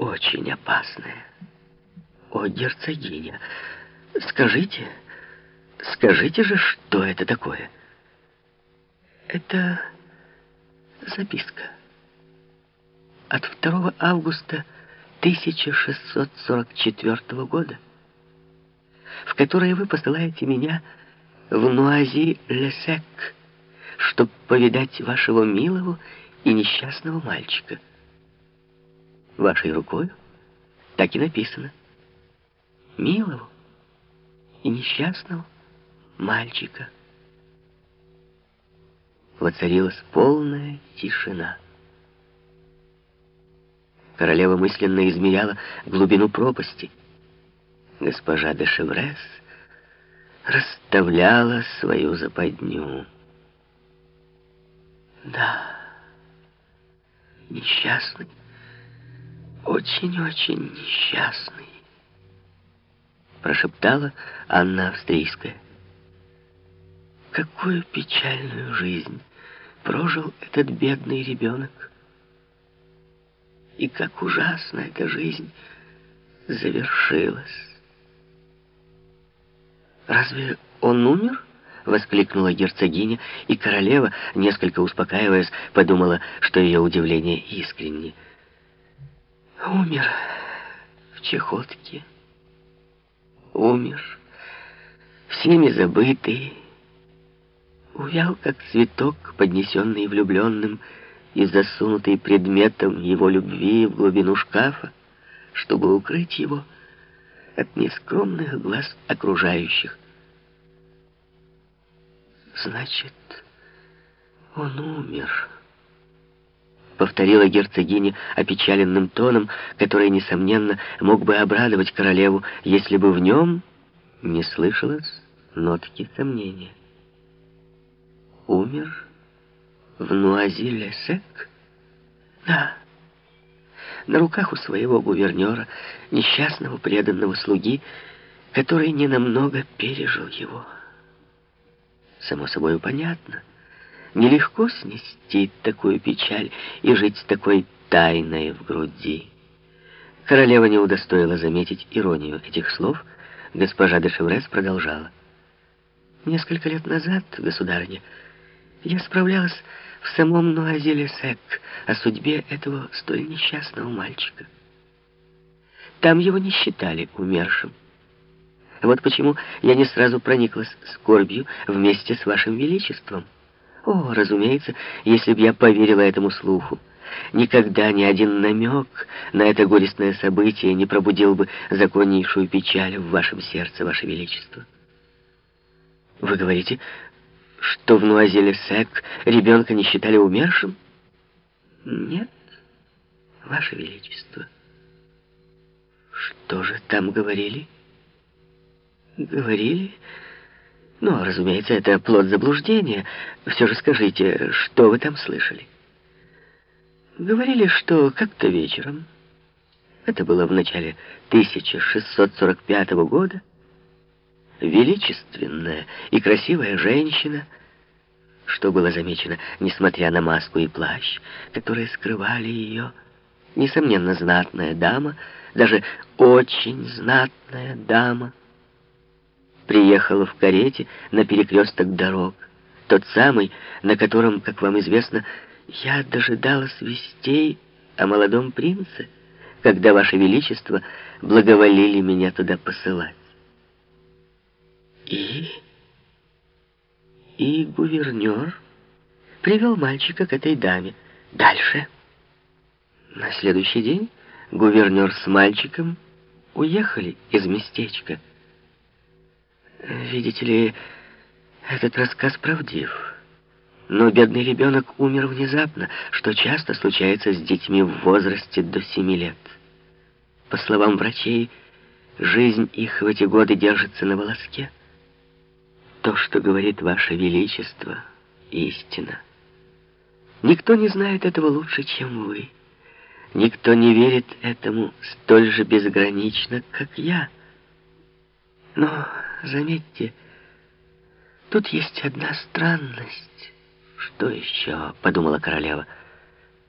очень опасное. О, герцогиня, скажите, скажите же, что это такое? Это записка. От 2 августа 1644 года, в которой вы посылаете меня в Нуази-Лесек, чтобы повидать вашего милого и несчастного мальчика. Вашей рукой так и написано. Милого и несчастного мальчика. Воцарилась полная тишина. Королева мысленно измеряла глубину пропасти. Госпожа де Шеврес расставляла свою западню. Да, несчастный, очень-очень несчастный, прошептала Анна Австрийская. Какую печальную жизнь прожил этот бедный ребенок. И как ужасно эта жизнь завершилась. Разве он умер? — воскликнула герцогиня, и королева, несколько успокаиваясь, подумала, что ее удивление искренне. «Умер в чехотке. Умер, всеми забытый. Увял, как цветок, поднесенный влюбленным и засунутый предметом его любви в глубину шкафа, чтобы укрыть его от нескромных глаз окружающих. Значит, он умер. Повторила герцогиня опечаленным тоном, который, несомненно, мог бы обрадовать королеву, если бы в нем не слышалось нотки сомнения. Умер в Нуазиле-Сек? Да. На руках у своего гувернера, несчастного преданного слуги, который ненамного пережил его само собой понятно. Нелегко снести такую печаль и жить с такой тайной в груди. Королева не удостоила заметить иронию этих слов. Госпожа де Шеврес продолжала. Несколько лет назад, государыня, я справлялась в самом Нуазиле-Сек о судьбе этого столь несчастного мальчика. Там его не считали умершим. Вот почему я не сразу прониклась скорбью вместе с вашим величеством. О, разумеется, если бы я поверила этому слуху. Никогда ни один намек на это горестное событие не пробудил бы законнейшую печаль в вашем сердце, ваше величество. Вы говорите, что в Нуазеле Сек ребенка не считали умершим? Нет, ваше величество. Что же там говорили? — Говорили? Ну, разумеется, это плод заблуждения. Все же скажите, что вы там слышали? Говорили, что как-то вечером, это было в начале 1645 года, величественная и красивая женщина, что было замечено, несмотря на маску и плащ, которые скрывали ее, несомненно, знатная дама, даже очень знатная дама, приехала в карете на перекресток дорог. Тот самый, на котором, как вам известно, я дожидалась вестей о молодом принце, когда Ваше Величество благоволили меня туда посылать. И... И гувернер привел мальчика к этой даме. Дальше. На следующий день гувернер с мальчиком уехали из местечка. Видите ли, этот рассказ правдив. Но бедный ребенок умер внезапно, что часто случается с детьми в возрасте до семи лет. По словам врачей, жизнь их в эти годы держится на волоске. То, что говорит Ваше Величество, истина. Никто не знает этого лучше, чем вы. Никто не верит этому столь же безгранично, как я. Но заметьте, тут есть одна странность. Что еще, подумала королева, —